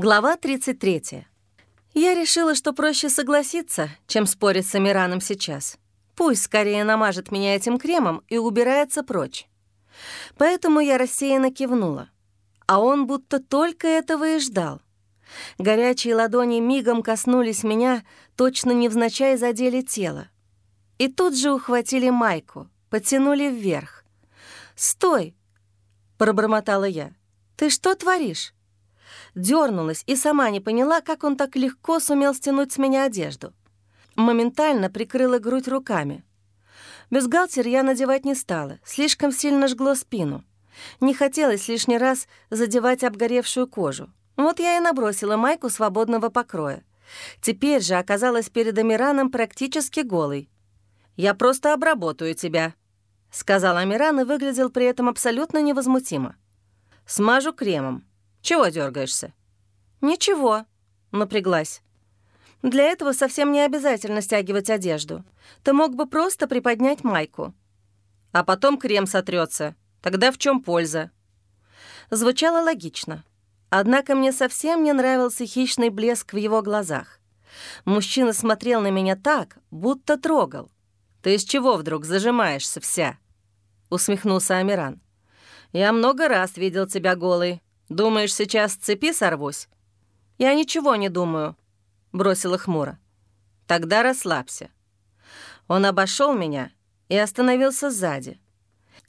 Глава 33. Я решила, что проще согласиться, чем спорить с Амираном сейчас. Пусть скорее намажет меня этим кремом и убирается прочь. Поэтому я рассеянно кивнула. А он будто только этого и ждал. Горячие ладони мигом коснулись меня, точно невзначай задели тело. И тут же ухватили майку, потянули вверх. «Стой!» — пробормотала я. «Ты что творишь?» Дернулась и сама не поняла, как он так легко сумел стянуть с меня одежду. Моментально прикрыла грудь руками. Бюстгальтер я надевать не стала, слишком сильно жгло спину. Не хотелось лишний раз задевать обгоревшую кожу. Вот я и набросила майку свободного покроя. Теперь же оказалась перед Амираном практически голой. «Я просто обработаю тебя», — сказал Амиран и выглядел при этом абсолютно невозмутимо. «Смажу кремом. Чего дергаешься? «Ничего», — напряглась. «Для этого совсем не обязательно стягивать одежду. Ты мог бы просто приподнять майку». «А потом крем сотрется. Тогда в чем польза?» Звучало логично. Однако мне совсем не нравился хищный блеск в его глазах. Мужчина смотрел на меня так, будто трогал. «Ты из чего вдруг зажимаешься вся?» — усмехнулся Амиран. «Я много раз видел тебя голой. Думаешь, сейчас с цепи сорвусь?» «Я ничего не думаю», — бросила хмуро. «Тогда расслабься». Он обошел меня и остановился сзади.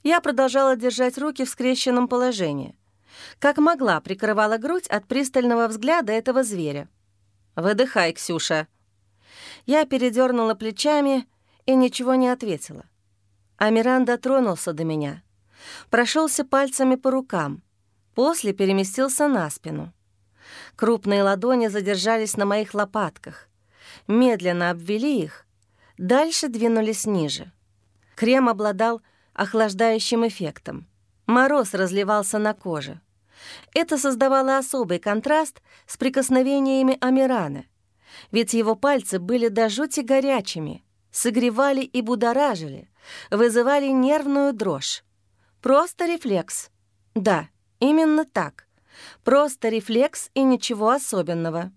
Я продолжала держать руки в скрещенном положении. Как могла, прикрывала грудь от пристального взгляда этого зверя. «Выдыхай, Ксюша». Я передернула плечами и ничего не ответила. Амиран дотронулся до меня, прошелся пальцами по рукам — После переместился на спину. Крупные ладони задержались на моих лопатках. Медленно обвели их, дальше двинулись ниже. Крем обладал охлаждающим эффектом. Мороз разливался на коже. Это создавало особый контраст с прикосновениями Амирана, ведь его пальцы были до жути горячими, согревали и будоражили, вызывали нервную дрожь. Просто рефлекс. Да, Именно так. Просто рефлекс и ничего особенного.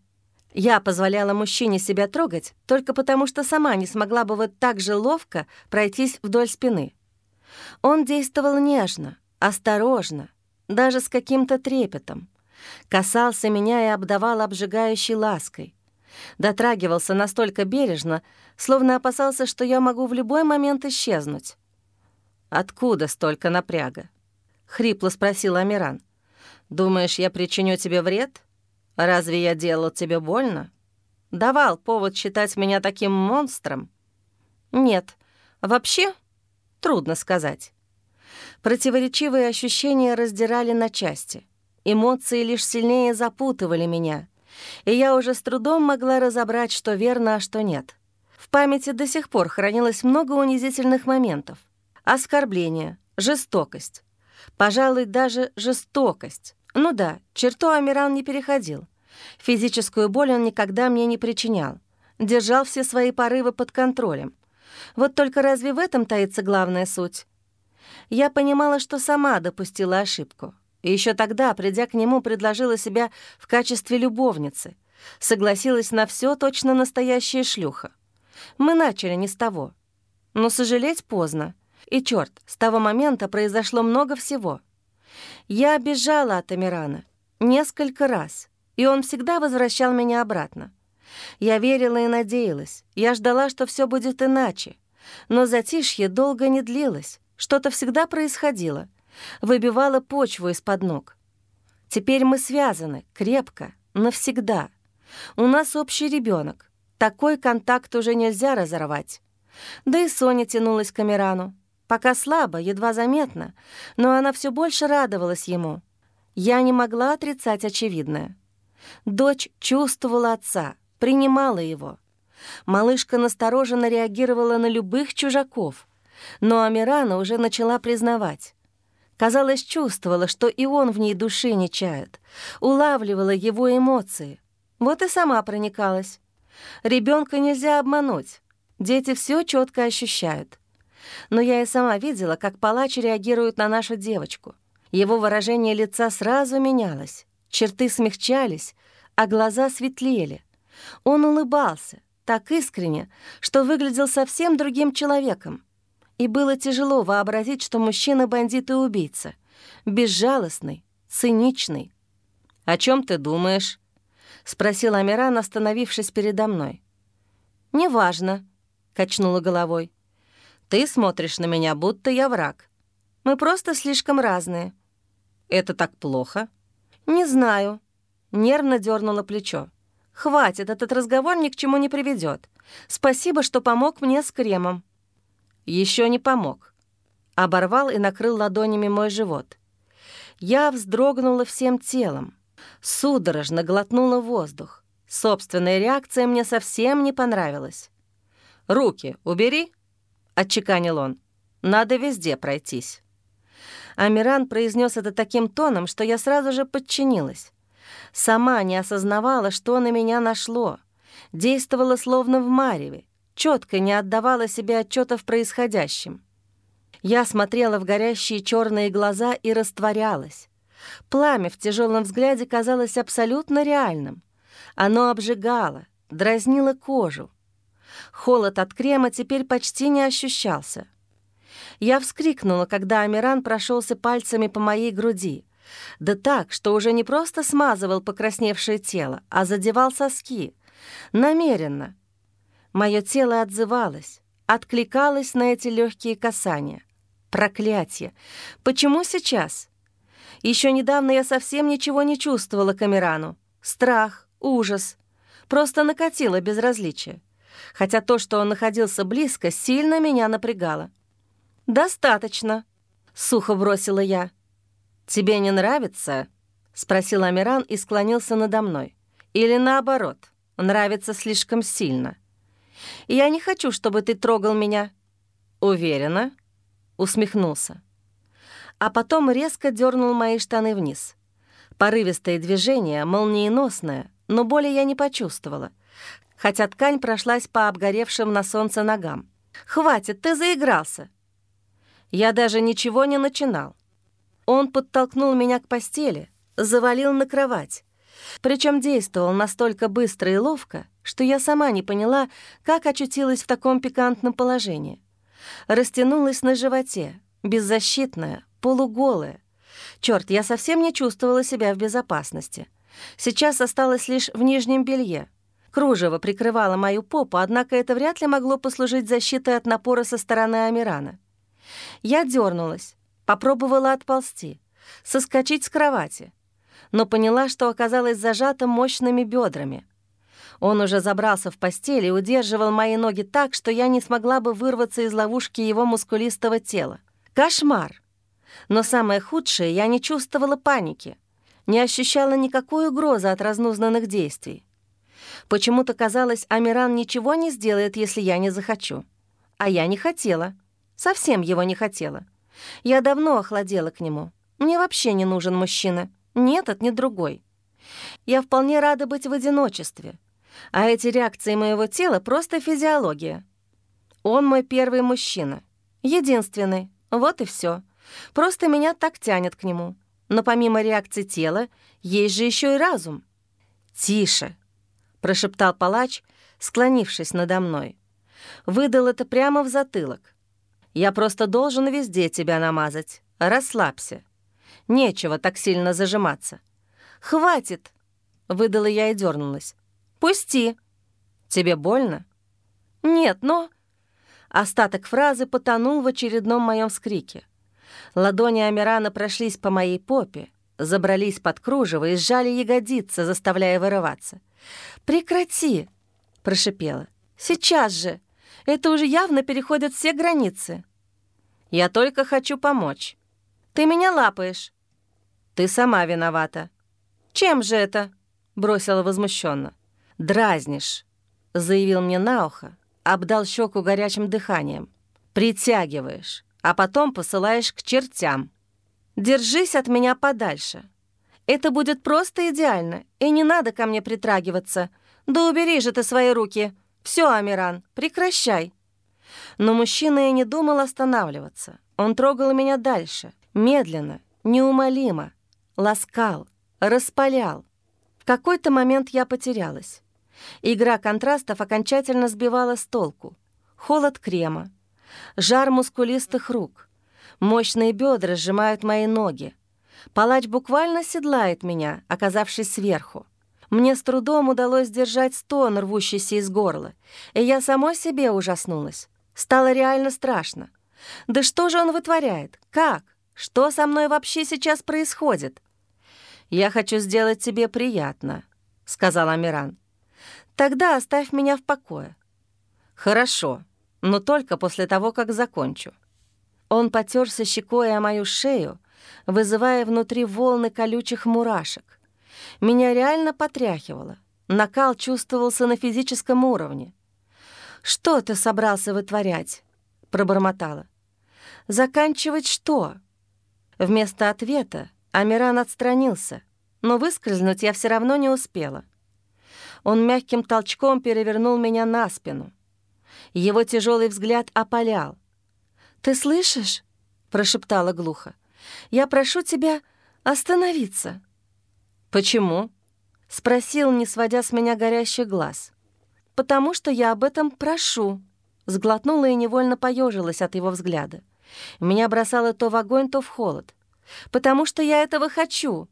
Я позволяла мужчине себя трогать только потому, что сама не смогла бы вот так же ловко пройтись вдоль спины. Он действовал нежно, осторожно, даже с каким-то трепетом. Касался меня и обдавал обжигающей лаской. Дотрагивался настолько бережно, словно опасался, что я могу в любой момент исчезнуть. Откуда столько напряга? — хрипло спросил Амиран. «Думаешь, я причиню тебе вред? Разве я делал тебе больно? Давал повод считать меня таким монстром?» «Нет, вообще трудно сказать». Противоречивые ощущения раздирали на части. Эмоции лишь сильнее запутывали меня, и я уже с трудом могла разобрать, что верно, а что нет. В памяти до сих пор хранилось много унизительных моментов. Оскорбление, жестокость, Пожалуй, даже жестокость. Ну да, черту Амиран не переходил. Физическую боль он никогда мне не причинял. Держал все свои порывы под контролем. Вот только разве в этом таится главная суть? Я понимала, что сама допустила ошибку. И еще тогда, придя к нему, предложила себя в качестве любовницы. Согласилась на все точно настоящая шлюха. Мы начали не с того. Но сожалеть поздно. И черт, с того момента произошло много всего. Я бежала от Амирана несколько раз, и он всегда возвращал меня обратно. Я верила и надеялась, я ждала, что все будет иначе. Но затишье долго не длилось, что-то всегда происходило, выбивало почву из-под ног. Теперь мы связаны, крепко, навсегда. У нас общий ребенок. Такой контакт уже нельзя разорвать. Да и Соня тянулась к Амирану. Пока слабо, едва заметно, но она все больше радовалась ему. Я не могла отрицать очевидное. Дочь чувствовала отца, принимала его. Малышка настороженно реагировала на любых чужаков, но Амирана уже начала признавать. Казалось, чувствовала, что и он в ней души не чает, улавливала его эмоции. Вот и сама проникалась. Ребенка нельзя обмануть. Дети все четко ощущают. Но я и сама видела, как палач реагирует на нашу девочку. Его выражение лица сразу менялось, черты смягчались, а глаза светлели. Он улыбался, так искренне, что выглядел совсем другим человеком. И было тяжело вообразить, что мужчина — бандит и убийца. Безжалостный, циничный. «О чем ты думаешь?» — спросил Амиран, остановившись передо мной. «Неважно», — качнула головой. «Ты смотришь на меня, будто я враг. Мы просто слишком разные». «Это так плохо?» «Не знаю», — нервно дернула плечо. «Хватит, этот разговор ни к чему не приведет. Спасибо, что помог мне с кремом». Еще не помог. Оборвал и накрыл ладонями мой живот. Я вздрогнула всем телом. Судорожно глотнула воздух. Собственная реакция мне совсем не понравилась. «Руки убери», — отчеканил он. «Надо везде пройтись». Амиран произнес это таким тоном, что я сразу же подчинилась. Сама не осознавала, что на меня нашло. Действовала словно в мареве, четко не отдавала себе отчета в происходящем. Я смотрела в горящие черные глаза и растворялась. Пламя в тяжелом взгляде казалось абсолютно реальным. Оно обжигало, дразнило кожу. Холод от крема теперь почти не ощущался. Я вскрикнула, когда Амиран прошелся пальцами по моей груди. Да так, что уже не просто смазывал покрасневшее тело, а задевал соски. Намеренно. Мое тело отзывалось, откликалось на эти легкие касания. Проклятие! Почему сейчас? Еще недавно я совсем ничего не чувствовала к Амирану. Страх, ужас. Просто накатило безразличие. Хотя то, что он находился близко, сильно меня напрягало. «Достаточно», — сухо бросила я. «Тебе не нравится?» — спросил Амиран и склонился надо мной. «Или наоборот, нравится слишком сильно?» «Я не хочу, чтобы ты трогал меня». «Уверена?» — усмехнулся. А потом резко дернул мои штаны вниз. Порывистое движение, молниеносное, но боли я не почувствовала, хотя ткань прошлась по обгоревшим на солнце ногам. «Хватит, ты заигрался!» Я даже ничего не начинал. Он подтолкнул меня к постели, завалил на кровать. Причем действовал настолько быстро и ловко, что я сама не поняла, как очутилась в таком пикантном положении. Растянулась на животе, беззащитная, полуголая. Черт, я совсем не чувствовала себя в безопасности. Сейчас осталась лишь в нижнем белье. Кружево прикрывало мою попу, однако это вряд ли могло послужить защитой от напора со стороны Амирана. Я дернулась, попробовала отползти, соскочить с кровати, но поняла, что оказалась зажата мощными бедрами. Он уже забрался в постель и удерживал мои ноги так, что я не смогла бы вырваться из ловушки его мускулистого тела. Кошмар! Но самое худшее, я не чувствовала паники, не ощущала никакой угрозы от разнузнанных действий. Почему-то казалось, Амиран ничего не сделает, если я не захочу. А я не хотела. Совсем его не хотела. Я давно охладела к нему. Мне вообще не нужен мужчина. Ни этот, ни другой. Я вполне рада быть в одиночестве. А эти реакции моего тела — просто физиология. Он мой первый мужчина. Единственный. Вот и все. Просто меня так тянет к нему. Но помимо реакции тела, есть же еще и разум. «Тише!» — прошептал палач, склонившись надо мной. Выдал это прямо в затылок. Я просто должен везде тебя намазать. Расслабься. Нечего так сильно зажиматься. «Хватит!» — выдала я и дернулась. «Пусти!» «Тебе больно?» «Нет, но...» Остаток фразы потонул в очередном моем скрике. Ладони Амирана прошлись по моей попе, забрались под кружево и сжали ягодицы, заставляя вырываться. «Прекрати!» — прошипела. «Сейчас же!» Это уже явно переходит все границы. Я только хочу помочь. Ты меня лапаешь. Ты сама виновата. Чем же это? Бросила возмущенно. Дразнишь, заявил мне на ухо, обдал щеку горячим дыханием. Притягиваешь, а потом посылаешь к чертям. Держись от меня подальше. Это будет просто идеально, и не надо ко мне притрагиваться. Да убери же ты свои руки. Все, Амиран, прекращай». Но мужчина и не думал останавливаться. Он трогал меня дальше, медленно, неумолимо, ласкал, распалял. В какой-то момент я потерялась. Игра контрастов окончательно сбивала с толку. Холод крема, жар мускулистых рук, мощные бедра сжимают мои ноги. Палач буквально седлает меня, оказавшись сверху. Мне с трудом удалось держать стон, рвущийся из горла, и я самой себе ужаснулась. Стало реально страшно. Да что же он вытворяет? Как? Что со мной вообще сейчас происходит? «Я хочу сделать тебе приятно», — сказал Амиран. «Тогда оставь меня в покое». «Хорошо, но только после того, как закончу». Он потерся щекой о мою шею, вызывая внутри волны колючих мурашек. Меня реально потряхивало. Накал чувствовался на физическом уровне. «Что ты собрался вытворять?» — пробормотала. «Заканчивать что?» Вместо ответа Амиран отстранился, но выскользнуть я все равно не успела. Он мягким толчком перевернул меня на спину. Его тяжелый взгляд опалял. «Ты слышишь?» — прошептала глухо. «Я прошу тебя остановиться». «Почему?» — спросил, не сводя с меня горящий глаз. «Потому что я об этом прошу», — сглотнула и невольно поежилась от его взгляда. Меня бросало то в огонь, то в холод. «Потому что я этого хочу».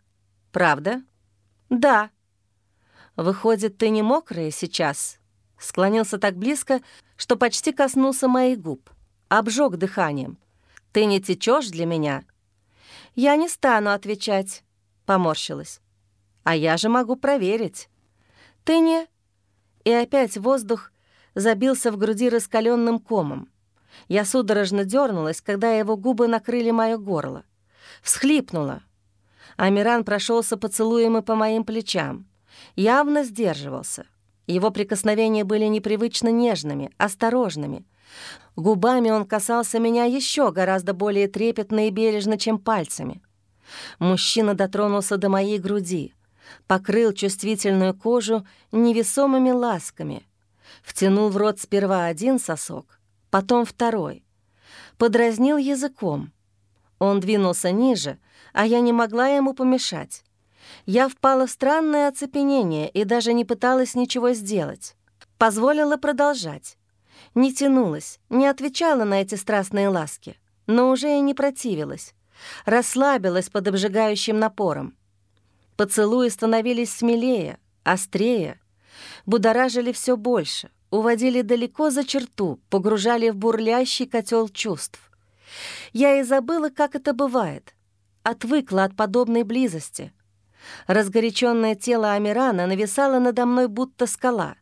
«Правда?» «Да». «Выходит, ты не мокрая сейчас?» Склонился так близко, что почти коснулся моих губ. Обжег дыханием. «Ты не течешь для меня?» «Я не стану отвечать», — поморщилась. А я же могу проверить. Ты не... И опять воздух забился в груди раскаленным комом. Я судорожно дернулась, когда его губы накрыли мое горло. Всхлипнула. Амиран прошелся поцелуем и по моим плечам. Явно сдерживался. Его прикосновения были непривычно нежными, осторожными. Губами он касался меня еще гораздо более трепетно и бережно, чем пальцами. Мужчина дотронулся до моей груди — покрыл чувствительную кожу невесомыми ласками, втянул в рот сперва один сосок, потом второй, подразнил языком. Он двинулся ниже, а я не могла ему помешать. Я впала в странное оцепенение и даже не пыталась ничего сделать. Позволила продолжать. Не тянулась, не отвечала на эти страстные ласки, но уже и не противилась. Расслабилась под обжигающим напором. Поцелуи становились смелее, острее, будоражили все больше, уводили далеко за черту, погружали в бурлящий котел чувств. Я и забыла, как это бывает. Отвыкла от подобной близости. Разгоряченное тело Амирана нависало надо мной, будто скала.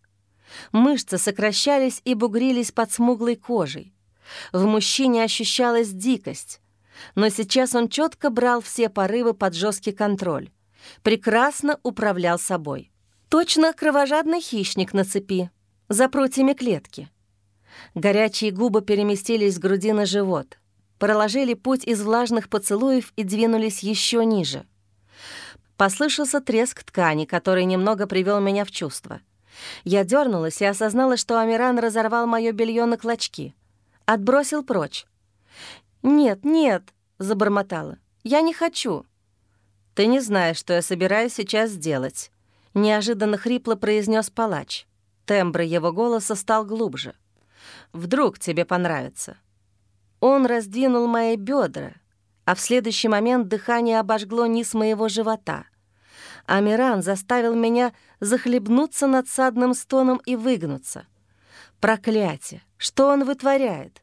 Мышцы сокращались и бугрились под смуглой кожей. В мужчине ощущалась дикость, но сейчас он четко брал все порывы под жесткий контроль прекрасно управлял собой. Точно кровожадный хищник на цепи, за прутьями клетки. Горячие губы переместились с груди на живот, проложили путь из влажных поцелуев и двинулись еще ниже. Послышался треск ткани, который немного привел меня в чувство. Я дернулась и осознала, что Амиран разорвал мое белье на клочки. Отбросил прочь. «Нет, нет», — забормотала, — «я не хочу». «Ты не знаешь, что я собираюсь сейчас сделать», — неожиданно хрипло произнес палач. Тембр его голоса стал глубже. «Вдруг тебе понравится». Он раздвинул мои бедра, а в следующий момент дыхание обожгло низ моего живота. Амиран заставил меня захлебнуться надсадным стоном и выгнуться. Проклятие! Что он вытворяет?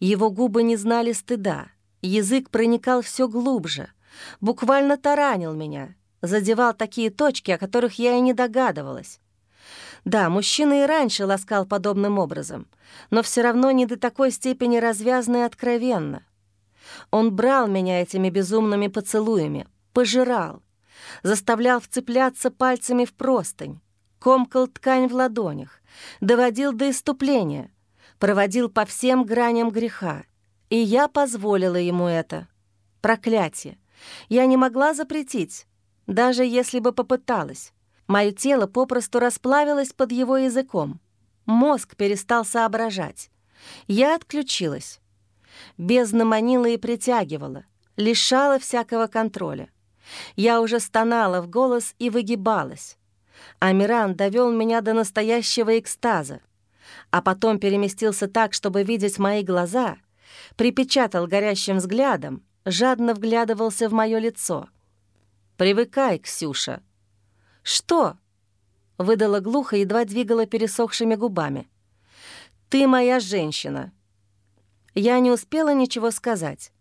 Его губы не знали стыда, язык проникал все глубже — буквально таранил меня, задевал такие точки, о которых я и не догадывалась. Да, мужчина и раньше ласкал подобным образом, но все равно не до такой степени развязно и откровенно. Он брал меня этими безумными поцелуями, пожирал, заставлял вцепляться пальцами в простынь, комкал ткань в ладонях, доводил до иступления, проводил по всем граням греха. И я позволила ему это. Проклятие. Я не могла запретить, даже если бы попыталась. Мое тело попросту расплавилось под его языком. Мозг перестал соображать. Я отключилась. Бездна манила и притягивала, лишала всякого контроля. Я уже стонала в голос и выгибалась. Амиран довел меня до настоящего экстаза, а потом переместился так, чтобы видеть мои глаза, припечатал горящим взглядом, жадно вглядывался в мое лицо. «Привыкай, Ксюша». «Что?» — выдала глухо, едва двигала пересохшими губами. «Ты моя женщина». Я не успела ничего сказать.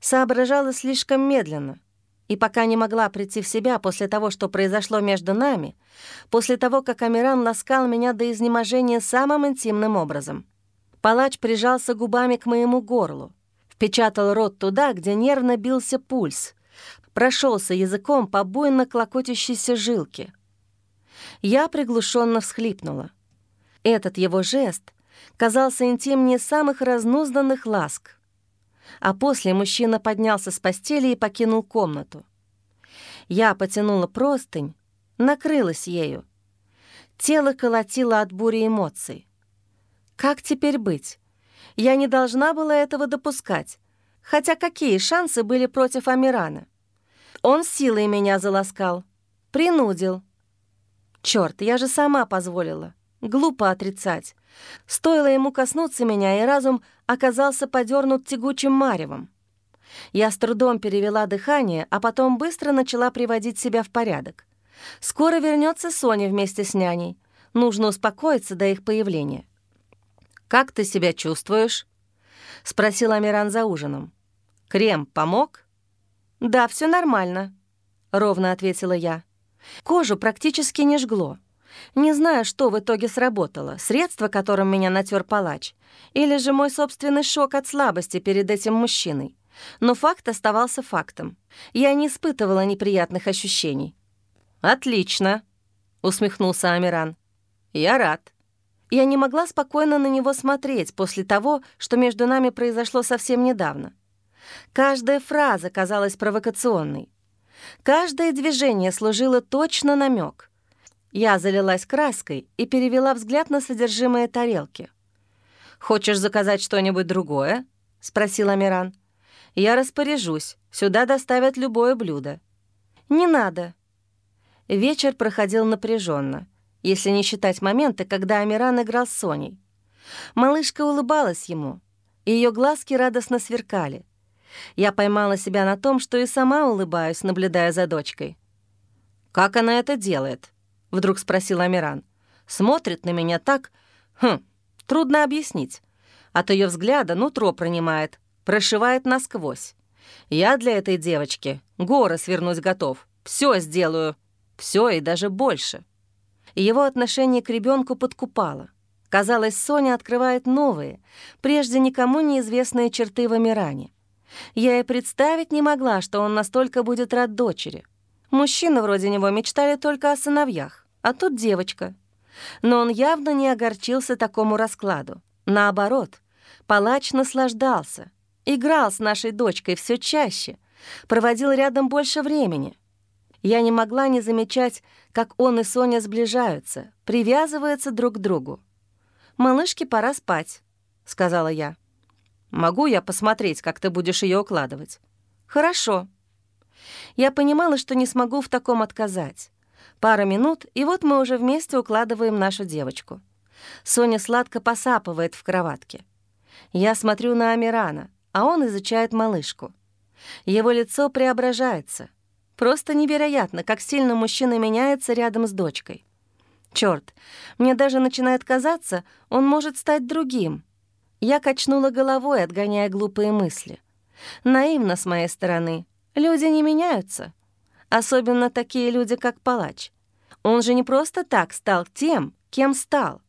Соображала слишком медленно — и пока не могла прийти в себя после того, что произошло между нами, после того, как Амиран ласкал меня до изнеможения самым интимным образом. Палач прижался губами к моему горлу, впечатал рот туда, где нервно бился пульс, прошелся языком по буйно клокочущейся жилке. Я приглушенно всхлипнула. Этот его жест казался интимнее самых разнузданных ласк а после мужчина поднялся с постели и покинул комнату. Я потянула простынь, накрылась ею. Тело колотило от бури эмоций. Как теперь быть? Я не должна была этого допускать. Хотя какие шансы были против Амирана? Он силой меня заласкал, принудил. Черт, я же сама позволила. Глупо отрицать. Стоило ему коснуться меня, и разум оказался подернут тягучим маревом. Я с трудом перевела дыхание, а потом быстро начала приводить себя в порядок. Скоро вернется Соня вместе с няней. Нужно успокоиться до их появления. «Как ты себя чувствуешь?» — спросил Амиран за ужином. «Крем помог?» «Да, все нормально», — ровно ответила я. Кожу практически не жгло. Не знаю, что в итоге сработало, средство, которым меня натер палач, или же мой собственный шок от слабости перед этим мужчиной. Но факт оставался фактом. Я не испытывала неприятных ощущений. «Отлично», — усмехнулся Амиран. «Я рад». Я не могла спокойно на него смотреть после того, что между нами произошло совсем недавно. Каждая фраза казалась провокационной. Каждое движение служило точно намек. Я залилась краской и перевела взгляд на содержимое тарелки. «Хочешь заказать что-нибудь другое?» — спросил Амиран. «Я распоряжусь. Сюда доставят любое блюдо». «Не надо». Вечер проходил напряженно, если не считать моменты, когда Амиран играл с Соней. Малышка улыбалась ему, и ее глазки радостно сверкали. Я поймала себя на том, что и сама улыбаюсь, наблюдая за дочкой. «Как она это делает?» — вдруг спросил Амиран. «Смотрит на меня так... Хм, трудно объяснить. От ее взгляда нутро пронимает, прошивает насквозь. Я для этой девочки горы свернуть готов. Все сделаю. Все и даже больше». Его отношение к ребенку подкупало. Казалось, Соня открывает новые, прежде никому неизвестные черты в Амиране. Я и представить не могла, что он настолько будет рад дочери — Мужчины вроде него мечтали только о сыновьях, а тут девочка. Но он явно не огорчился такому раскладу. Наоборот, палач наслаждался, играл с нашей дочкой все чаще, проводил рядом больше времени. Я не могла не замечать, как он и Соня сближаются, привязываются друг к другу. «Малышке пора спать», — сказала я. «Могу я посмотреть, как ты будешь ее укладывать?» «Хорошо», я понимала, что не смогу в таком отказать. Пара минут, и вот мы уже вместе укладываем нашу девочку. Соня сладко посапывает в кроватке. Я смотрю на Амирана, а он изучает малышку. Его лицо преображается. Просто невероятно, как сильно мужчина меняется рядом с дочкой. Черт, мне даже начинает казаться, он может стать другим. Я качнула головой, отгоняя глупые мысли. Наивно с моей стороны — Люди не меняются. Особенно такие люди, как палач. Он же не просто так стал тем, кем стал.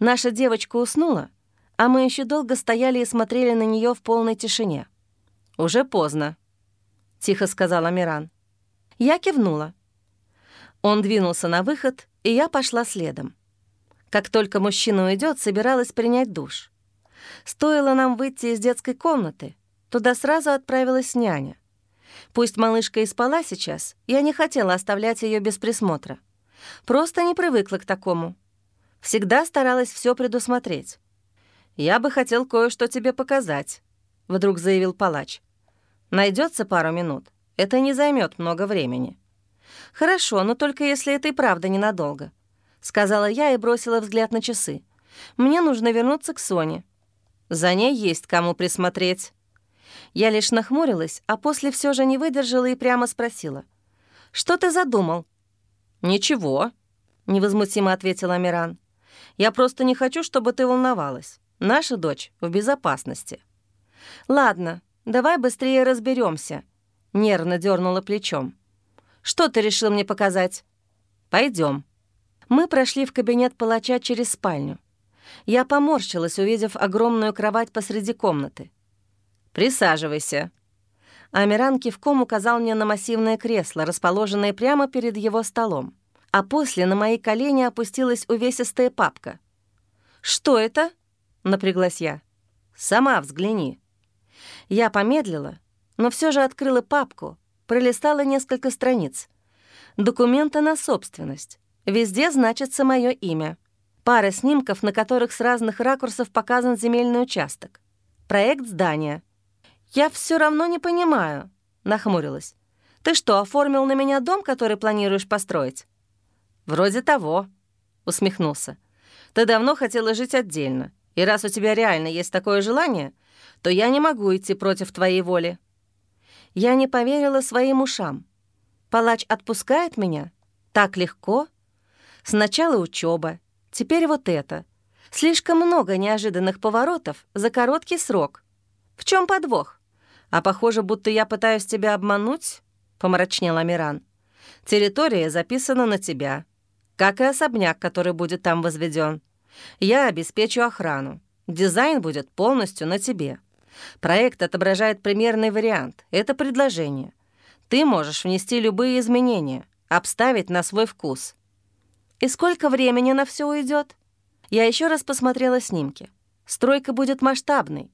Наша девочка уснула, а мы еще долго стояли и смотрели на нее в полной тишине. «Уже поздно», — тихо сказал Амиран. Я кивнула. Он двинулся на выход, и я пошла следом. Как только мужчина уйдет, собиралась принять душ. Стоило нам выйти из детской комнаты, туда сразу отправилась няня. Пусть малышка и спала сейчас, я не хотела оставлять ее без присмотра. Просто не привыкла к такому. Всегда старалась все предусмотреть. «Я бы хотел кое-что тебе показать», — вдруг заявил палач. Найдется пару минут. Это не займет много времени». «Хорошо, но только если это и правда ненадолго», — сказала я и бросила взгляд на часы. «Мне нужно вернуться к Соне. За ней есть кому присмотреть». Я лишь нахмурилась, а после все же не выдержала и прямо спросила. «Что ты задумал?» «Ничего», — невозмутимо ответил Амиран. «Я просто не хочу, чтобы ты волновалась. Наша дочь в безопасности». «Ладно, давай быстрее разберемся. нервно дернула плечом. «Что ты решил мне показать?» Пойдем. Мы прошли в кабинет палача через спальню. Я поморщилась, увидев огромную кровать посреди комнаты. «Присаживайся». Амиран кивком указал мне на массивное кресло, расположенное прямо перед его столом. А после на мои колени опустилась увесистая папка. «Что это?» — напряглась я. «Сама взгляни». Я помедлила, но все же открыла папку, пролистала несколько страниц. Документы на собственность. Везде значится мое имя. Пара снимков, на которых с разных ракурсов показан земельный участок. Проект здания. «Я все равно не понимаю», — нахмурилась. «Ты что, оформил на меня дом, который планируешь построить?» «Вроде того», — усмехнулся. «Ты давно хотела жить отдельно, и раз у тебя реально есть такое желание, то я не могу идти против твоей воли». Я не поверила своим ушам. Палач отпускает меня? Так легко? Сначала учеба, Теперь вот это. Слишком много неожиданных поворотов за короткий срок. В чем подвох? А похоже, будто я пытаюсь тебя обмануть, — помрачнел Амиран. Территория записана на тебя, как и особняк, который будет там возведен. Я обеспечу охрану. Дизайн будет полностью на тебе. Проект отображает примерный вариант. Это предложение. Ты можешь внести любые изменения, обставить на свой вкус. И сколько времени на все уйдет? Я еще раз посмотрела снимки. Стройка будет масштабной.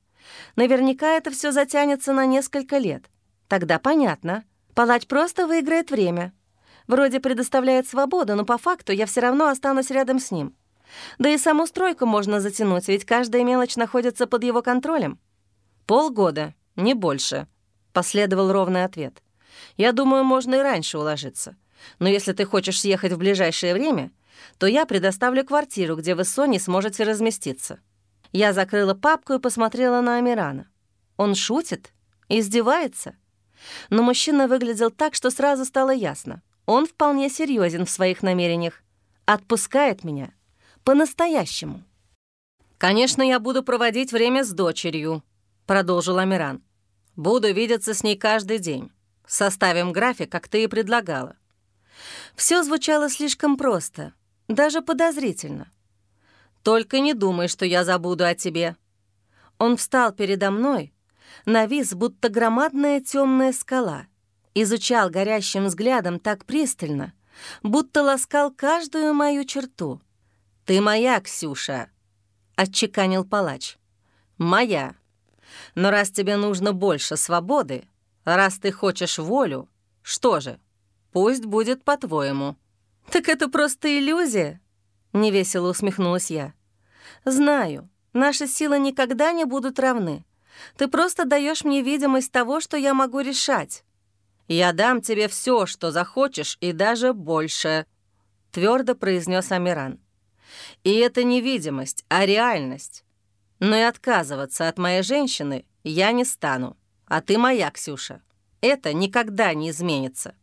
Наверняка это все затянется на несколько лет. Тогда понятно. Палач просто выиграет время. Вроде предоставляет свободу, но по факту я все равно останусь рядом с ним. Да и саму стройку можно затянуть, ведь каждая мелочь находится под его контролем. «Полгода, не больше», — последовал ровный ответ. «Я думаю, можно и раньше уложиться. Но если ты хочешь съехать в ближайшее время, то я предоставлю квартиру, где вы с Соней сможете разместиться». Я закрыла папку и посмотрела на Амирана. Он шутит? Издевается? Но мужчина выглядел так, что сразу стало ясно. Он вполне серьезен в своих намерениях. Отпускает меня. По-настоящему. «Конечно, я буду проводить время с дочерью», — продолжил Амиран. «Буду видеться с ней каждый день. Составим график, как ты и предлагала. Все звучало слишком просто, даже подозрительно. «Только не думай, что я забуду о тебе». Он встал передо мной, навис, будто громадная темная скала, изучал горящим взглядом так пристально, будто ласкал каждую мою черту. «Ты моя, Ксюша», — отчеканил палач. «Моя. Но раз тебе нужно больше свободы, раз ты хочешь волю, что же, Пусть будет по-твоему». «Так это просто иллюзия?» — невесело усмехнулась я. «Знаю, наши силы никогда не будут равны. Ты просто даешь мне видимость того, что я могу решать». «Я дам тебе все, что захочешь, и даже больше», — твердо произнес Амиран. «И это не видимость, а реальность. Но и отказываться от моей женщины я не стану. А ты моя, Ксюша. Это никогда не изменится».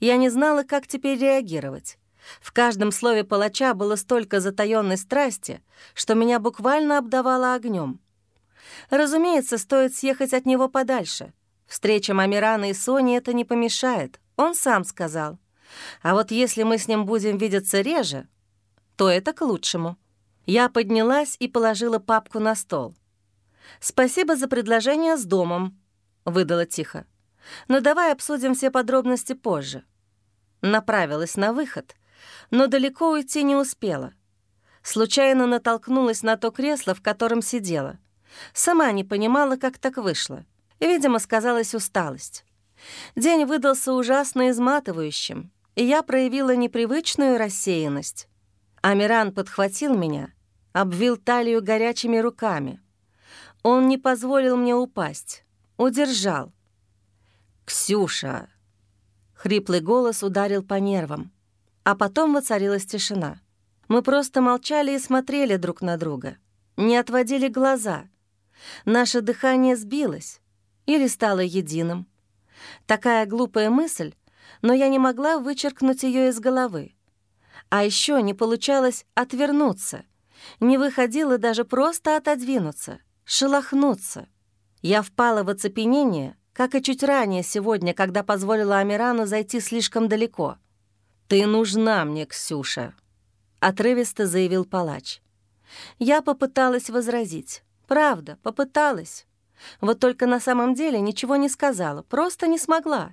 Я не знала, как теперь реагировать. В каждом слове палача было столько затаённой страсти, что меня буквально обдавало огнем. Разумеется, стоит съехать от него подальше. Встреча Амирана и Сони это не помешает, он сам сказал. А вот если мы с ним будем видеться реже, то это к лучшему. Я поднялась и положила папку на стол. «Спасибо за предложение с домом», — выдала тихо. Но давай обсудим все подробности позже. Направилась на выход, но далеко уйти не успела. Случайно натолкнулась на то кресло, в котором сидела. Сама не понимала, как так вышло. Видимо, сказалась усталость. День выдался ужасно изматывающим, и я проявила непривычную рассеянность. Амиран подхватил меня, обвил талию горячими руками. Он не позволил мне упасть, удержал — «Ксюша!» Хриплый голос ударил по нервам, а потом воцарилась тишина. Мы просто молчали и смотрели друг на друга, не отводили глаза. Наше дыхание сбилось или стало единым. Такая глупая мысль, но я не могла вычеркнуть ее из головы. А еще не получалось отвернуться, не выходило даже просто отодвинуться, шелохнуться. Я впала в оцепенение, как и чуть ранее сегодня, когда позволила Амирану зайти слишком далеко. «Ты нужна мне, Ксюша», — отрывисто заявил палач. Я попыталась возразить. Правда, попыталась. Вот только на самом деле ничего не сказала, просто не смогла.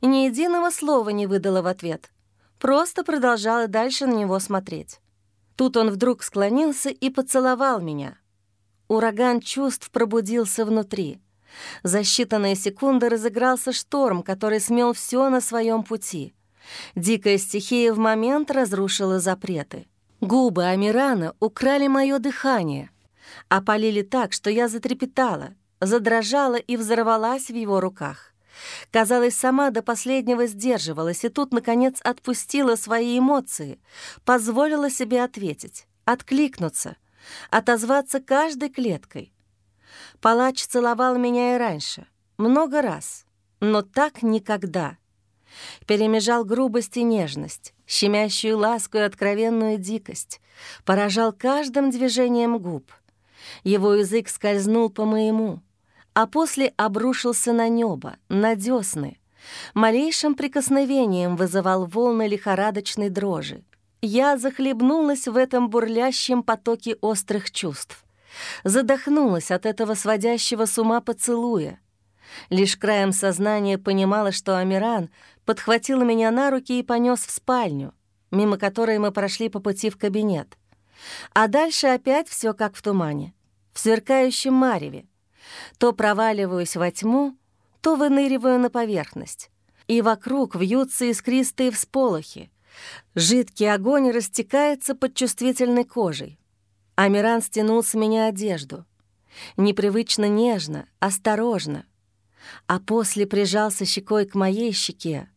Ни единого слова не выдала в ответ. Просто продолжала дальше на него смотреть. Тут он вдруг склонился и поцеловал меня. Ураган чувств пробудился внутри. За считанные секунды разыгрался шторм, который смел все на своем пути. Дикая стихия в момент разрушила запреты. Губы Амирана украли мое дыхание, опалили так, что я затрепетала, задрожала и взорвалась в его руках. Казалось, сама до последнего сдерживалась и тут, наконец, отпустила свои эмоции, позволила себе ответить, откликнуться, отозваться каждой клеткой. Палач целовал меня и раньше, много раз, но так никогда. Перемежал грубость и нежность, щемящую ласку и откровенную дикость, поражал каждым движением губ. Его язык скользнул по моему — а после обрушился на небо, на десны. Малейшим прикосновением вызывал волны лихорадочной дрожи. Я захлебнулась в этом бурлящем потоке острых чувств. Задохнулась от этого сводящего с ума поцелуя. Лишь краем сознания понимала, что Амиран подхватил меня на руки и понес в спальню, мимо которой мы прошли по пути в кабинет. А дальше опять все как в тумане, в сверкающем мареве. То проваливаюсь во тьму, то выныриваю на поверхность. И вокруг вьются искристые всполохи. Жидкий огонь растекается под чувствительной кожей. Амиран стянул с меня одежду. Непривычно нежно, осторожно. А после прижался щекой к моей щеке,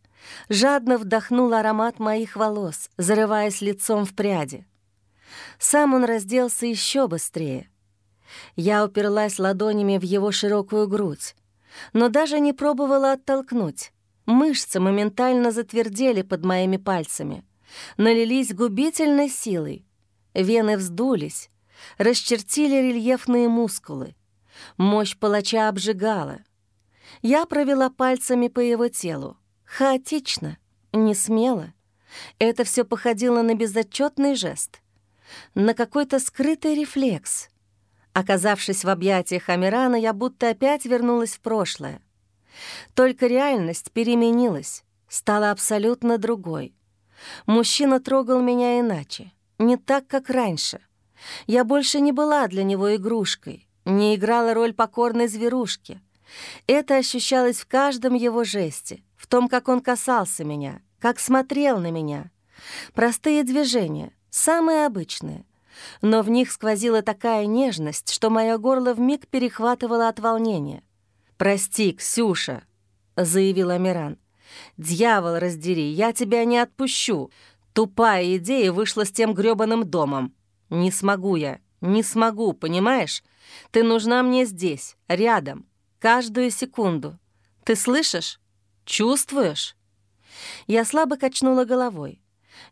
жадно вдохнул аромат моих волос, зарываясь лицом в пряди. Сам он разделся еще быстрее. Я уперлась ладонями в его широкую грудь, но даже не пробовала оттолкнуть. Мышцы моментально затвердели под моими пальцами, налились губительной силой. Вены вздулись, расчертили рельефные мускулы. Мощь палача обжигала. Я провела пальцами по его телу. Хаотично, не смело. Это все походило на безотчетный жест, на какой-то скрытый рефлекс — Оказавшись в объятиях Амирана, я будто опять вернулась в прошлое. Только реальность переменилась, стала абсолютно другой. Мужчина трогал меня иначе, не так, как раньше. Я больше не была для него игрушкой, не играла роль покорной зверушки. Это ощущалось в каждом его жесте, в том, как он касался меня, как смотрел на меня. Простые движения, самые обычные, но в них сквозила такая нежность, что мое горло вмиг перехватывало от волнения. «Прости, Ксюша», — заявил Амиран. «Дьявол раздери, я тебя не отпущу. Тупая идея вышла с тем грёбаным домом. Не смогу я, не смогу, понимаешь? Ты нужна мне здесь, рядом, каждую секунду. Ты слышишь? Чувствуешь?» Я слабо качнула головой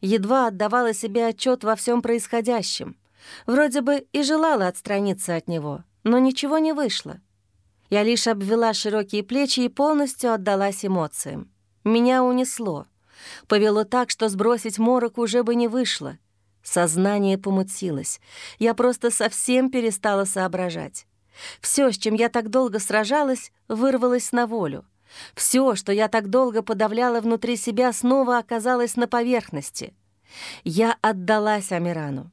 едва отдавала себе отчет во всем происходящем. Вроде бы и желала отстраниться от него, но ничего не вышло. Я лишь обвела широкие плечи и полностью отдалась эмоциям. Меня унесло. Повело так, что сбросить морок уже бы не вышло. Сознание помутилось. Я просто совсем перестала соображать. Все, с чем я так долго сражалась, вырвалось на волю. Все, что я так долго подавляла внутри себя, снова оказалось на поверхности. Я отдалась Амирану.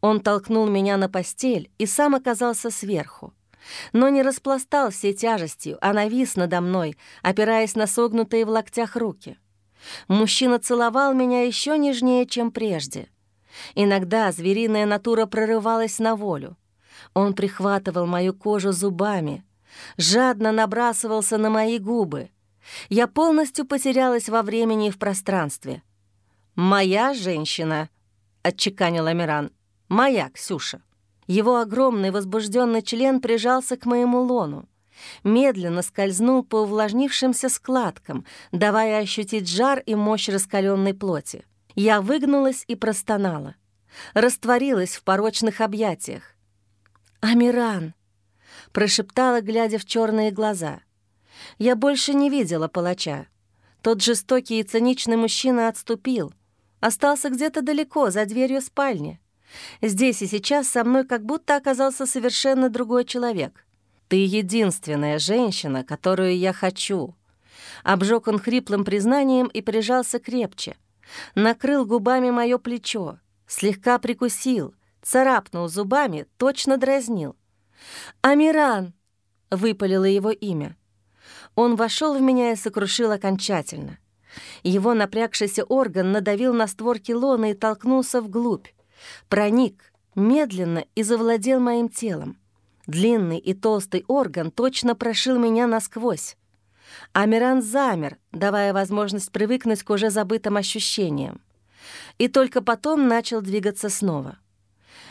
Он толкнул меня на постель и сам оказался сверху. Но не распластал всей тяжестью, а навис надо мной, опираясь на согнутые в локтях руки. Мужчина целовал меня еще нежнее, чем прежде. Иногда звериная натура прорывалась на волю. Он прихватывал мою кожу зубами — жадно набрасывался на мои губы. Я полностью потерялась во времени и в пространстве. «Моя женщина», — отчеканил Амиран. «Моя, Ксюша». Его огромный возбужденный член прижался к моему лону. Медленно скользнул по увлажнившимся складкам, давая ощутить жар и мощь раскаленной плоти. Я выгнулась и простонала. Растворилась в порочных объятиях. «Амиран!» — прошептала, глядя в черные глаза. Я больше не видела палача. Тот жестокий и циничный мужчина отступил. Остался где-то далеко, за дверью спальни. Здесь и сейчас со мной как будто оказался совершенно другой человек. «Ты единственная женщина, которую я хочу». Обжег он хриплым признанием и прижался крепче. Накрыл губами мое плечо, слегка прикусил, царапнул зубами, точно дразнил. «Амиран!» — выпалило его имя. Он вошел в меня и сокрушил окончательно. Его напрягшийся орган надавил на створки лона и толкнулся вглубь. Проник, медленно и завладел моим телом. Длинный и толстый орган точно прошил меня насквозь. Амиран замер, давая возможность привыкнуть к уже забытым ощущениям. И только потом начал двигаться снова.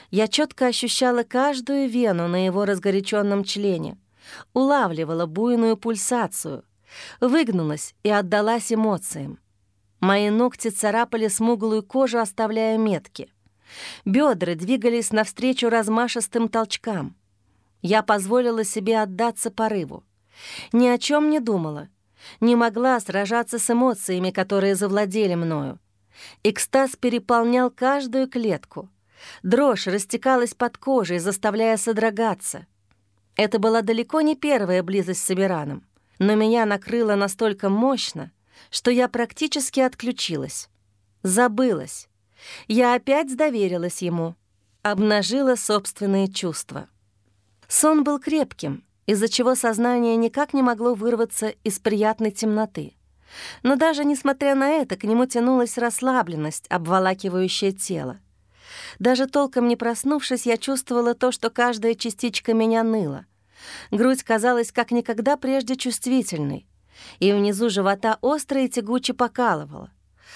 Я четко ощущала каждую вену на его разгоряченном члене, улавливала буйную пульсацию, выгнулась и отдалась эмоциям. Мои ногти царапали смуглую кожу, оставляя метки. Бедра двигались навстречу размашистым толчкам. Я позволила себе отдаться порыву. Ни о чем не думала. Не могла сражаться с эмоциями, которые завладели мною. Экстаз переполнял каждую клетку. Дрожь растекалась под кожей, заставляя содрогаться. Это была далеко не первая близость с Абираном, но меня накрыло настолько мощно, что я практически отключилась. Забылась. Я опять доверилась ему, обнажила собственные чувства. Сон был крепким, из-за чего сознание никак не могло вырваться из приятной темноты. Но даже несмотря на это, к нему тянулась расслабленность, обволакивающая тело. Даже толком не проснувшись, я чувствовала то, что каждая частичка меня ныла. Грудь казалась как никогда прежде чувствительной, и внизу живота остро и тягуче покалывала.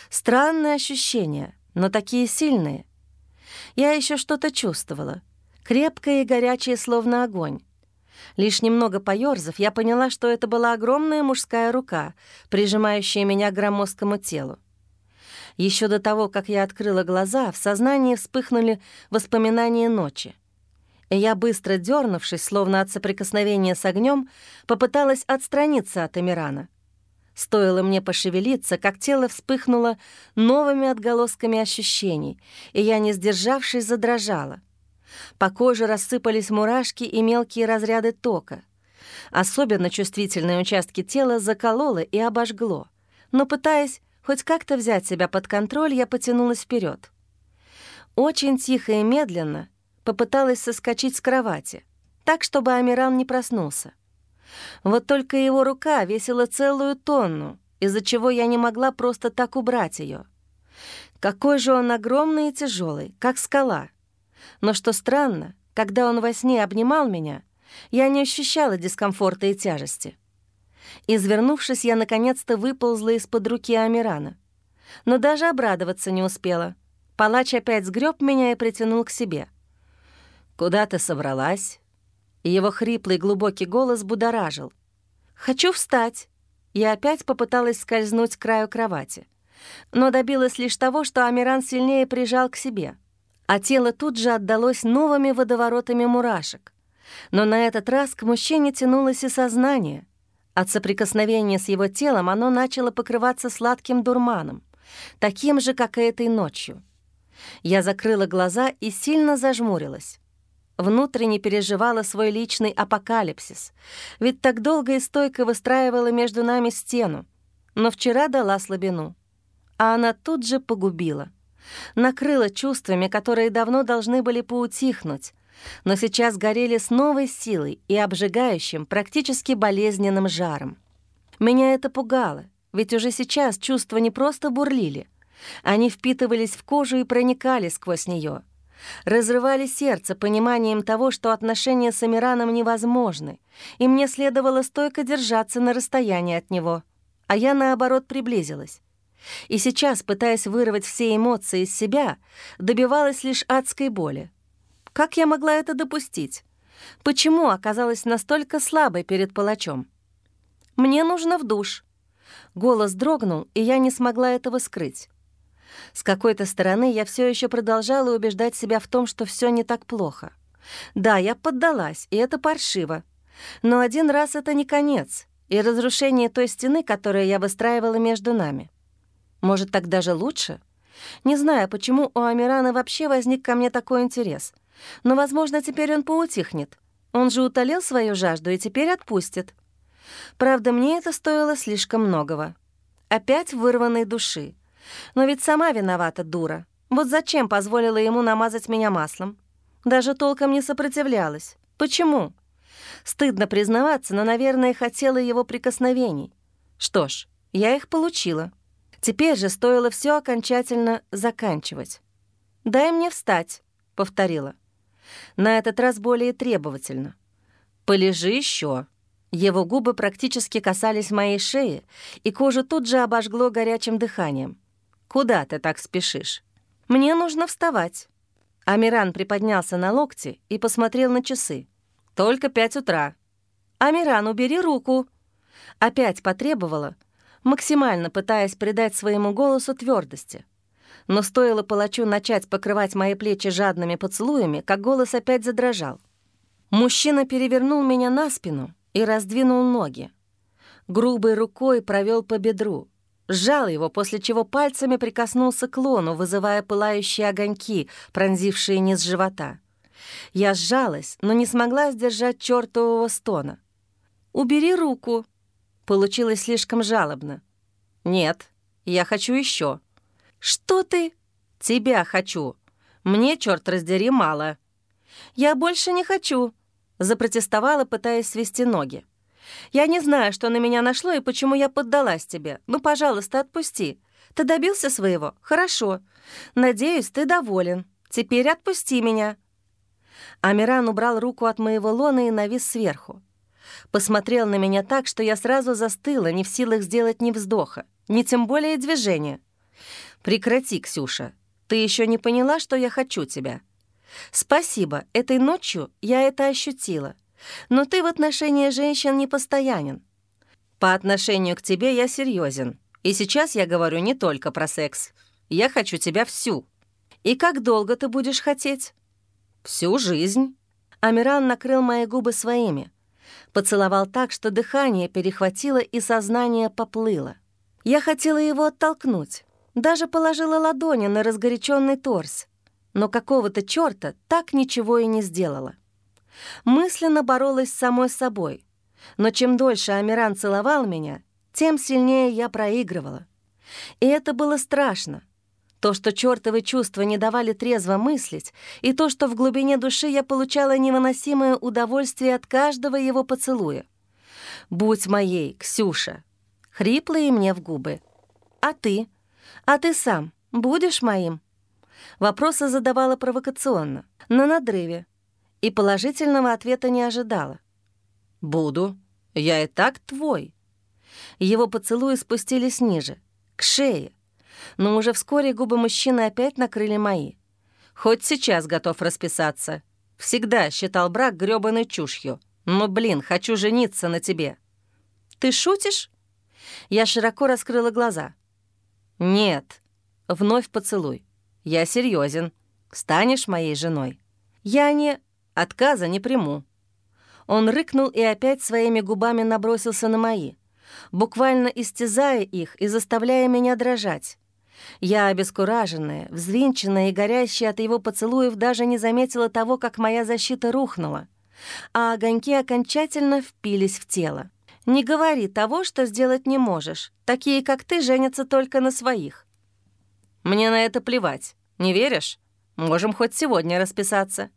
Странные ощущения, но такие сильные. Я еще что-то чувствовала, крепкое и горячее, словно огонь. Лишь немного поёрзав, я поняла, что это была огромная мужская рука, прижимающая меня к громоздкому телу. Еще до того, как я открыла глаза, в сознании вспыхнули воспоминания ночи. Я, быстро дернувшись, словно от соприкосновения с огнем, попыталась отстраниться от Эмирана. Стоило мне пошевелиться, как тело вспыхнуло новыми отголосками ощущений, и я, не сдержавшись, задрожала. По коже рассыпались мурашки и мелкие разряды тока. Особенно чувствительные участки тела закололо и обожгло. Но, пытаясь хоть как-то взять себя под контроль, я потянулась вперед. Очень тихо и медленно попыталась соскочить с кровати, так, чтобы Амиран не проснулся. Вот только его рука весила целую тонну, из-за чего я не могла просто так убрать ее. Какой же он огромный и тяжелый, как скала. Но что странно, когда он во сне обнимал меня, я не ощущала дискомфорта и тяжести. Извернувшись, я наконец-то выползла из-под руки Амирана. Но даже обрадоваться не успела. Палач опять сгреб меня и притянул к себе. «Куда ты собралась?» Его хриплый глубокий голос будоражил. «Хочу встать». Я опять попыталась скользнуть к краю кровати. Но добилась лишь того, что Амиран сильнее прижал к себе. А тело тут же отдалось новыми водоворотами мурашек. Но на этот раз к мужчине тянулось и сознание. От соприкосновения с его телом оно начало покрываться сладким дурманом, таким же, как и этой ночью. Я закрыла глаза и сильно зажмурилась внутренне переживала свой личный апокалипсис, ведь так долго и стойко выстраивала между нами стену, но вчера дала слабину, а она тут же погубила. Накрыла чувствами, которые давно должны были поутихнуть, но сейчас горели с новой силой и обжигающим, практически болезненным жаром. Меня это пугало, ведь уже сейчас чувства не просто бурлили, они впитывались в кожу и проникали сквозь нее — разрывали сердце пониманием того, что отношения с Амираном невозможны, и мне следовало стойко держаться на расстоянии от него. а я, наоборот, приблизилась. И сейчас, пытаясь вырвать все эмоции из себя, добивалась лишь адской боли. Как я могла это допустить? Почему оказалась настолько слабой перед палачом? «Мне нужно в душ». Голос дрогнул, и я не смогла этого скрыть. С какой-то стороны я все еще продолжала убеждать себя в том, что все не так плохо. Да, я поддалась, и это паршиво. Но один раз это не конец, и разрушение той стены, которую я выстраивала между нами. Может, так даже лучше? Не знаю, почему у Амирана вообще возник ко мне такой интерес. Но, возможно, теперь он поутихнет. Он же утолил свою жажду и теперь отпустит. Правда, мне это стоило слишком многого. Опять вырванной души. Но ведь сама виновата, дура. Вот зачем позволила ему намазать меня маслом? Даже толком не сопротивлялась. Почему? Стыдно признаваться, но, наверное, хотела его прикосновений. Что ж, я их получила. Теперь же стоило все окончательно заканчивать. «Дай мне встать», — повторила. На этот раз более требовательно. «Полежи еще. Его губы практически касались моей шеи, и кожу тут же обожгло горячим дыханием. «Куда ты так спешишь?» «Мне нужно вставать». Амиран приподнялся на локте и посмотрел на часы. «Только пять утра». «Амиран, убери руку!» Опять потребовала, максимально пытаясь придать своему голосу твердости. Но стоило палачу начать покрывать мои плечи жадными поцелуями, как голос опять задрожал. Мужчина перевернул меня на спину и раздвинул ноги. Грубой рукой провел по бедру, сжал его, после чего пальцами прикоснулся к лону, вызывая пылающие огоньки, пронзившие низ живота. Я сжалась, но не смогла сдержать чертового стона. «Убери руку!» Получилось слишком жалобно. «Нет, я хочу еще. «Что ты?» «Тебя хочу. Мне, черт раздери, мало». «Я больше не хочу», — запротестовала, пытаясь свести ноги. «Я не знаю, что на меня нашло и почему я поддалась тебе. Ну, пожалуйста, отпусти. Ты добился своего? Хорошо. Надеюсь, ты доволен. Теперь отпусти меня». Амиран убрал руку от моего лона и навис сверху. Посмотрел на меня так, что я сразу застыла, не в силах сделать ни вздоха, ни тем более движения. «Прекрати, Ксюша. Ты еще не поняла, что я хочу тебя?» «Спасибо. Этой ночью я это ощутила. Но ты в отношении женщин не постоянен. По отношению к тебе я серьезен. И сейчас я говорю не только про секс. Я хочу тебя всю. И как долго ты будешь хотеть?» «Всю жизнь». Амиран накрыл мои губы своими. Поцеловал так, что дыхание перехватило и сознание поплыло. Я хотела его оттолкнуть, даже положила ладони на разгоряченный торс, но какого-то чёрта так ничего и не сделала. Мысленно боролась с самой собой, но чем дольше Амиран целовал меня, тем сильнее я проигрывала. И это было страшно. То, что чёртовы чувства не давали трезво мыслить, и то, что в глубине души я получала невыносимое удовольствие от каждого его поцелуя. «Будь моей, Ксюша!» Хриплые мне в губы. «А ты?» «А ты сам будешь моим?» Вопросы задавала провокационно, на надрыве, и положительного ответа не ожидала. «Буду. Я и так твой». Его поцелуи спустились ниже, к шее, но уже вскоре губы мужчины опять накрыли мои. Хоть сейчас готов расписаться. Всегда считал брак грёбаной чушью. Но, блин, хочу жениться на тебе. Ты шутишь? Я широко раскрыла глаза. «Нет». Вновь поцелуй. «Я серьезен. Станешь моей женой». «Я не...» «Отказа не приму». Он рыкнул и опять своими губами набросился на мои, буквально истязая их и заставляя меня дрожать. Я, обескураженная, взвинченная и горящая от его поцелуев, даже не заметила того, как моя защита рухнула, а огоньки окончательно впились в тело. Не говори того, что сделать не можешь. Такие, как ты, женятся только на своих. Мне на это плевать. Не веришь? Можем хоть сегодня расписаться.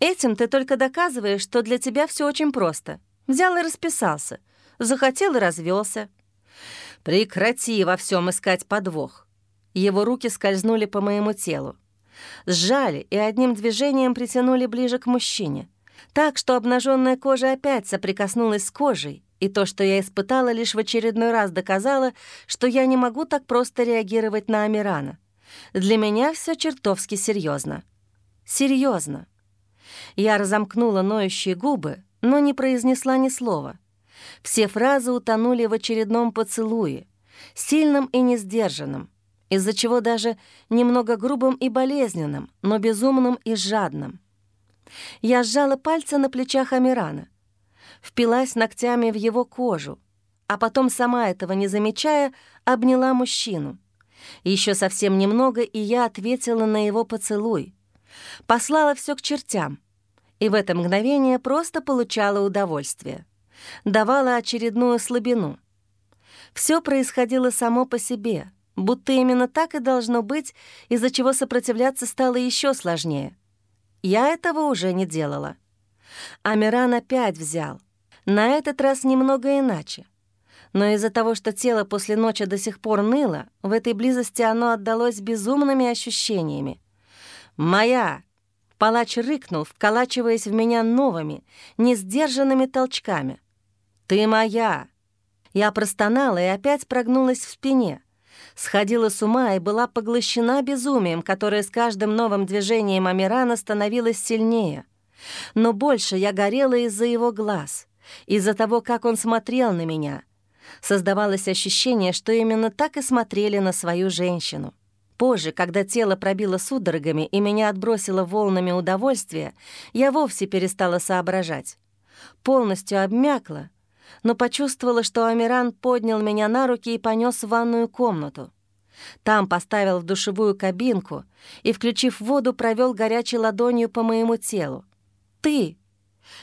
Этим ты только доказываешь, что для тебя все очень просто. Взял и расписался. Захотел и развелся. Прекрати во всем искать подвох. Его руки скользнули по моему телу. Сжали и одним движением притянули ближе к мужчине. Так что обнаженная кожа опять соприкоснулась с кожей, и то, что я испытала, лишь в очередной раз доказало, что я не могу так просто реагировать на Амирана. Для меня все чертовски серьезно. Серьезно. Я разомкнула ноющие губы, но не произнесла ни слова. Все фразы утонули в очередном поцелуе, сильном и несдержанном, из-за чего даже немного грубым и болезненным, но безумным и жадным. Я сжала пальцы на плечах Амирана, впилась ногтями в его кожу, а потом, сама этого не замечая, обняла мужчину. Еще совсем немного, и я ответила на его поцелуй. Послала все к чертям, и в это мгновение просто получала удовольствие. Давала очередную слабину. Все происходило само по себе, будто именно так и должно быть, из-за чего сопротивляться стало еще сложнее. Я этого уже не делала. Амиран опять взял. На этот раз немного иначе. Но из-за того, что тело после ночи до сих пор ныло, в этой близости оно отдалось безумными ощущениями. «Моя!» — палач рыкнул, вколачиваясь в меня новыми, несдержанными толчками. «Ты моя!» Я простонала и опять прогнулась в спине. Сходила с ума и была поглощена безумием, которое с каждым новым движением Амирана становилось сильнее. Но больше я горела из-за его глаз, из-за того, как он смотрел на меня — Создавалось ощущение, что именно так и смотрели на свою женщину. Позже, когда тело пробило судорогами и меня отбросило волнами удовольствия, я вовсе перестала соображать. Полностью обмякла, но почувствовала, что Амиран поднял меня на руки и понес в ванную комнату. Там поставил в душевую кабинку и, включив воду, провел горячей ладонью по моему телу. «Ты!»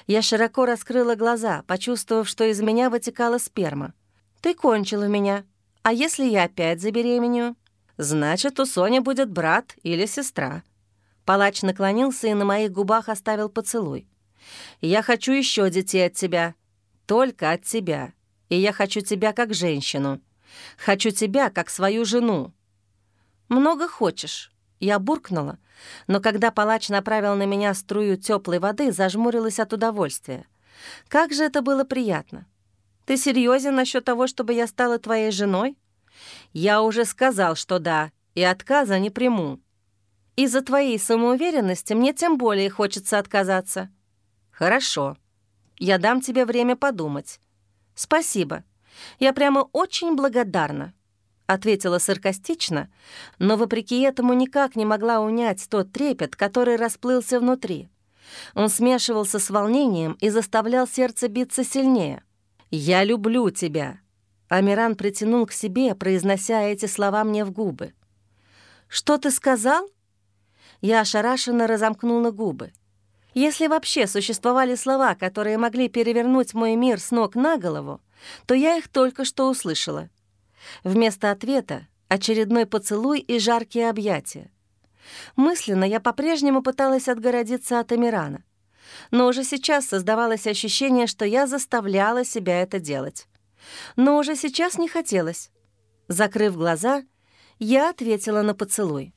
Я широко раскрыла глаза, почувствовав, что из меня вытекала сперма. Ты кончил у меня. А если я опять забеременею? Значит, у Сони будет брат или сестра. Палач наклонился и на моих губах оставил поцелуй. «Я хочу еще детей от тебя. Только от тебя. И я хочу тебя как женщину. Хочу тебя как свою жену». «Много хочешь». Я буркнула, но когда палач направил на меня струю теплой воды, зажмурилась от удовольствия. Как же это было приятно. Ты серьезен насчет того, чтобы я стала твоей женой? Я уже сказал, что да, и отказа не приму. Из-за твоей самоуверенности мне тем более хочется отказаться. Хорошо. Я дам тебе время подумать. Спасибо. Я прямо очень благодарна. Ответила саркастично, но вопреки этому никак не могла унять тот трепет, который расплылся внутри. Он смешивался с волнением и заставлял сердце биться сильнее. «Я люблю тебя», — Амиран притянул к себе, произнося эти слова мне в губы. «Что ты сказал?» Я ошарашенно разомкнула губы. Если вообще существовали слова, которые могли перевернуть мой мир с ног на голову, то я их только что услышала. Вместо ответа — очередной поцелуй и жаркие объятия. Мысленно я по-прежнему пыталась отгородиться от Амирана но уже сейчас создавалось ощущение, что я заставляла себя это делать. Но уже сейчас не хотелось. Закрыв глаза, я ответила на поцелуй.